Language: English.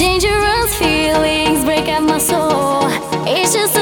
Dangerous feelings break up my soul. It's just